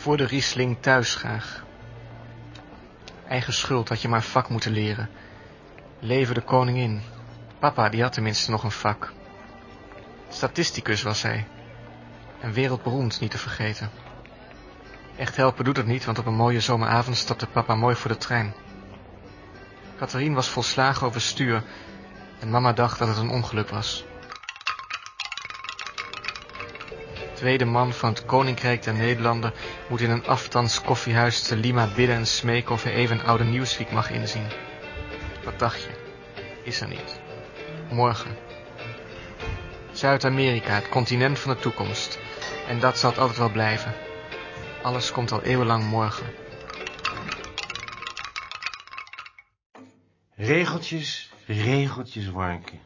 Voor de Riesling thuis graag. Eigen schuld had je maar vak moeten leren. Leven de koningin. Papa, die had tenminste nog een vak. Statisticus was hij. En wereldberoemd niet te vergeten. Echt helpen doet het niet, want op een mooie zomeravond stapte papa mooi voor de trein. Catherine was volslagen overstuur en mama dacht dat het een ongeluk was. Tweede man van het Koninkrijk der Nederlanden moet in een aftans koffiehuis te Lima bidden en smeken of hij even een oude nieuwsweek mag inzien. Wat dacht je? Is er niet. Morgen. Zuid-Amerika, het continent van de toekomst. En dat zal het altijd wel blijven. Alles komt al eeuwenlang morgen. Regeltjes, regeltjes, Warnke.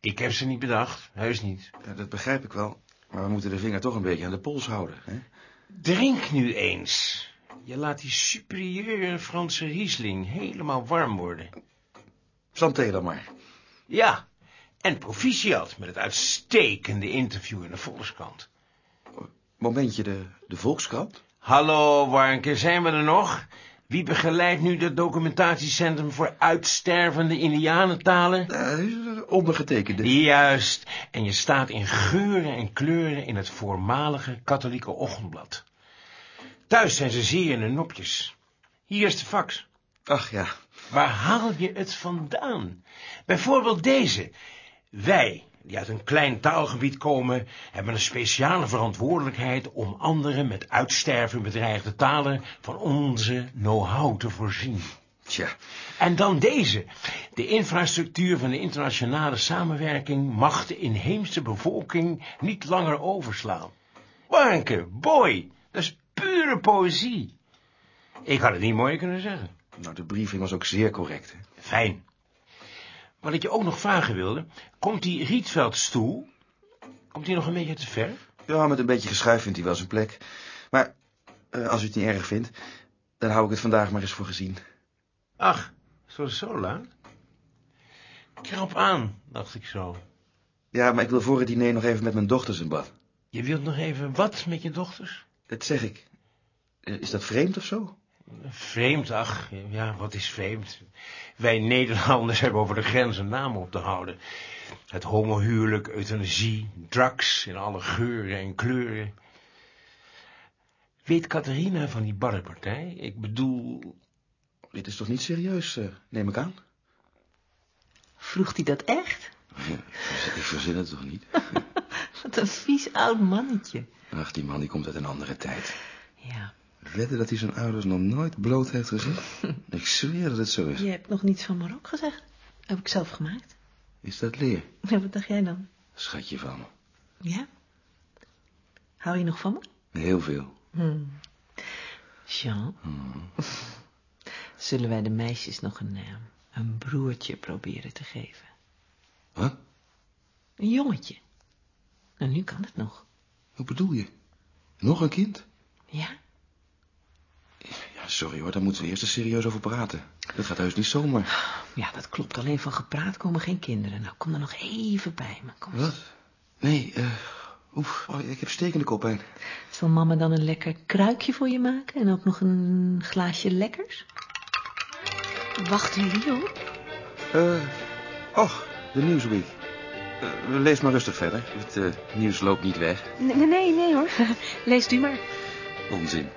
Ik heb ze niet bedacht, heus niet. Ja, dat begrijp ik wel. Maar we moeten de vinger toch een beetje aan de pols houden. Hè? Drink nu eens. Je laat die superieure Franse Riesling helemaal warm worden. Santé dan maar. Ja, en proficiat met het uitstekende interview in de Volkskrant. Momentje, de, de Volkskrant? Hallo, Warnke, zijn we er nog? Wie begeleidt nu het documentatiecentrum voor uitstervende indianentalen? Uh, ondergetekende. Juist, en je staat in geuren en kleuren in het voormalige katholieke ochtendblad. Thuis zijn ze zeer in de nopjes. Hier is de fax. Ach ja. Waar haal je het vandaan? Bijvoorbeeld deze. Wij, die uit een klein taalgebied komen, hebben een speciale verantwoordelijkheid om anderen met uitsterven bedreigde talen van onze know-how te voorzien. Tja. En dan deze. De infrastructuur van de internationale samenwerking mag de inheemse bevolking niet langer overslaan. Warnke, boy, dat is pure poëzie. Ik had het niet mooier kunnen zeggen. Nou, de briefing was ook zeer correct. Hè? Fijn. Wat ik je ook nog vragen wilde, komt die Rietveldstoel, komt die nog een beetje te ver? Ja, met een beetje geschuif vindt hij wel zijn plek. Maar, uh, als u het niet erg vindt, dan hou ik het vandaag maar eens voor gezien. Ach, zo zo laat? Krap aan, dacht ik zo. Ja, maar ik wil voor het diner nog even met mijn dochters in bad. Je wilt nog even wat met je dochters? Dat zeg ik. Uh, is dat vreemd of zo? Vreemd, ach, ja, wat is vreemd? Wij Nederlanders hebben over de grens een naam op te houden. Het homohuwelijk, euthanasie, drugs in alle geuren en kleuren. Weet Catharina van die barrenpartij? Ik bedoel... Dit is toch niet serieus, uh, neem ik aan? Vroeg hij dat echt? Ja, ik verzin het toch niet? Wat een vies oud mannetje. Ach, die man die komt uit een andere tijd. Ja. Wedden dat hij zijn ouders nog nooit bloot heeft gezien? ik zweer dat het zo is. Je hebt nog niets van Marok gezegd. Heb ik zelf gemaakt. Is dat leer? Ja, wat dacht jij dan? Schatje van me. Ja? Hou je nog van me? Heel veel. Hmm. Jean, Hmm. zullen wij de meisjes nog een, uh, een broertje proberen te geven? Wat? Een jongetje. Nou, nu kan het nog. Wat bedoel je? Nog een kind? Ja? Sorry hoor, daar moeten we eerst eens serieus over praten. Dat gaat heus niet zomaar. Ja, dat klopt. Alleen van gepraat komen geen kinderen. Nou, kom er nog even bij me. Kom eens. Wat? Nee, eh... oef, oh, ik heb stekende koppijn. Zal mama dan een lekker kruikje voor je maken? En ook nog een glaasje lekkers? Wacht jullie op? Eh, och, de Newsweek. Uh, lees maar rustig verder. Het uh, nieuws loopt niet weg. Nee, nee, nee hoor. Leest u maar. Onzin.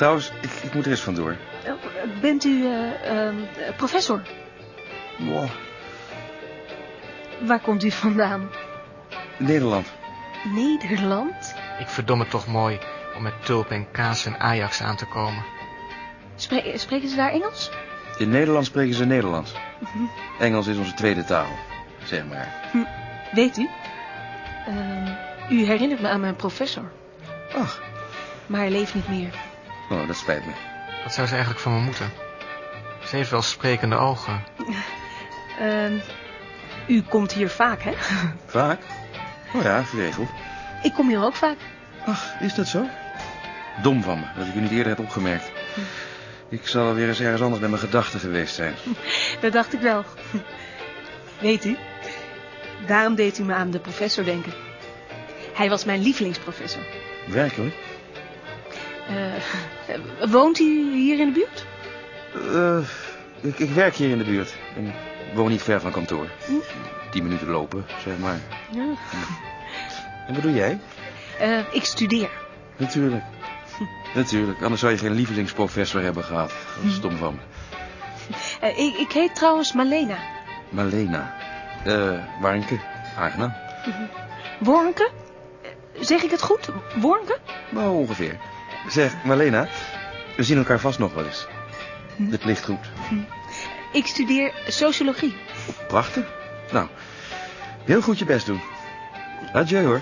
Trouwens, ik, ik moet er eens vandoor. Uh, bent u uh, professor? Wow. Waar komt u vandaan? Nederland. Nederland? Ik verdom het toch mooi om met tulp en kaas en Ajax aan te komen. Spre spreken ze daar Engels? In Nederland spreken ze Nederlands. Mm -hmm. Engels is onze tweede taal, zeg maar. Hm. Weet u? Uh, u herinnert me aan mijn professor. Ach. Maar hij leeft niet meer. Oh, dat spijt me. Wat zou ze eigenlijk van me moeten? Ze heeft wel sprekende ogen. Uh, u komt hier vaak, hè? Vaak? Oh ja, geregeld. Ik kom hier ook vaak. Ach, is dat zo? Dom van me, dat ik u niet eerder heb opgemerkt. Ik zal weer eens ergens anders met mijn gedachten geweest zijn. Dat dacht ik wel. Weet u, daarom deed u me aan de professor denken. Hij was mijn lievelingsprofessor. Werkelijk? Eh, woont hij hier in de buurt? Eh, ik, ik werk hier in de buurt. En ik woon niet ver van kantoor. Tien minuten lopen, zeg maar. Ja. En wat doe jij? Eh, ik studeer. Natuurlijk. Natuurlijk, anders zou je geen lievelingsprofessor hebben gehad. Dat is stom van me. Ik, ik heet trouwens Malena. Malena. Eh, Warnke. Aangenaam. Wornke? Zeg ik het goed? Wornke? Nou, ongeveer. Zeg, Malena, we zien elkaar vast nog wel eens. Het ligt goed. Ik studeer sociologie. Prachtig. Nou, heel goed je best doen. Adieu hoor.